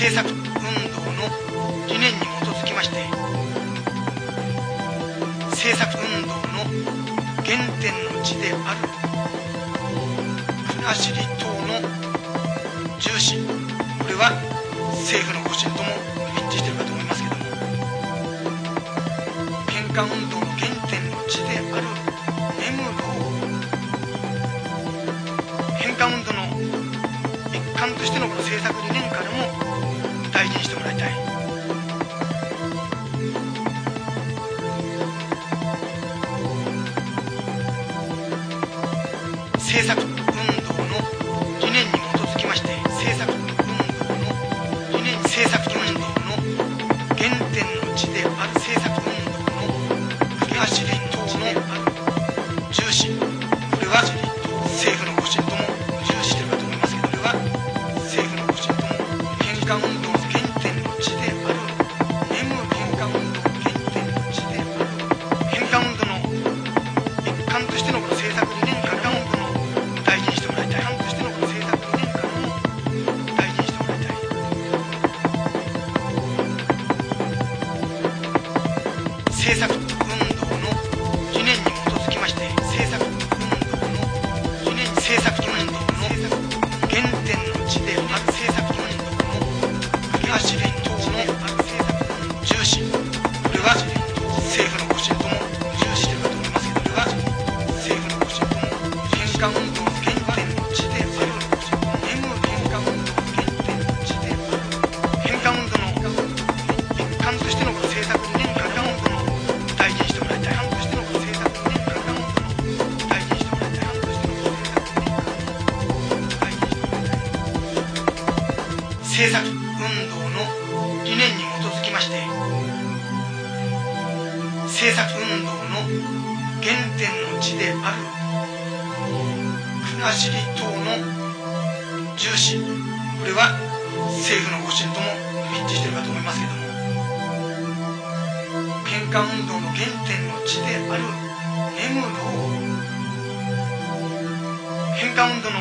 政策運動の理念に基づきまして政策運動の原点の地である国後島の重視これは政府の方針とも一致してるかと思いますけども返還運動の原点の地である根室返還運動の一環としてのこの政策理念からも政策運動の理念に基づきまして政策政策運動の理念に基づきまして政策運動の理念政策運動の原点の地である政策運動の揚げ足連中政策運動の理念に基づきまして政策運動の原点の地である国後島の重視これは政府の方針とも一致してるかと思いますけども喧嘩運動の原点の地である根室を喧嘩運動の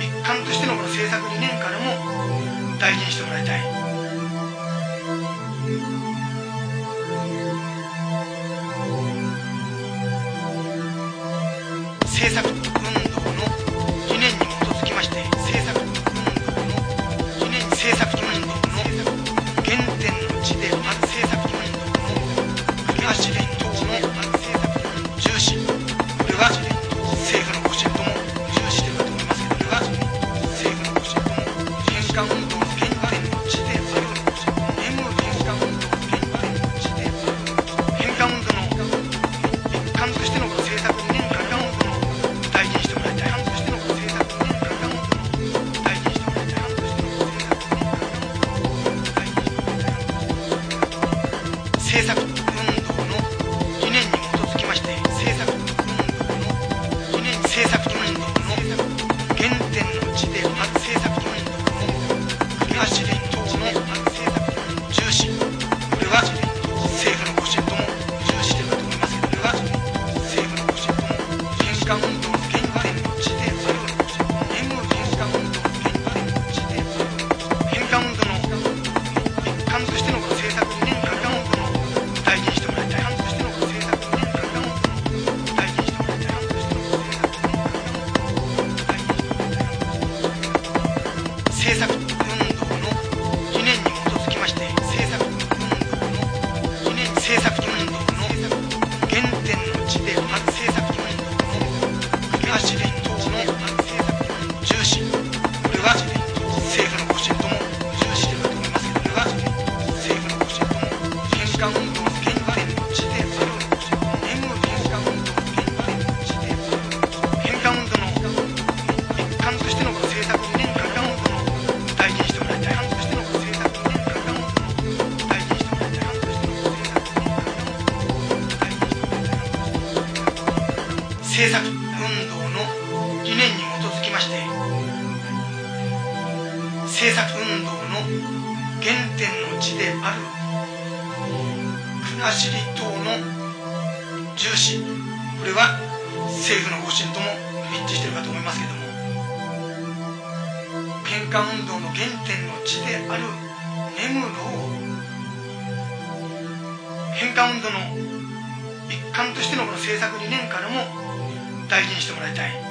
一環としてのこの政策理念からも大事にしてもらいたい。政策特務政策運動の理念に基づきまして政策運動の原点の地である国後島の重視これは政府の方針とも一致してるかと思いますけども喧嘩運動の原点の地である根室を返還運動の一環としてのこの政策理念からも大事にしてもらいたい。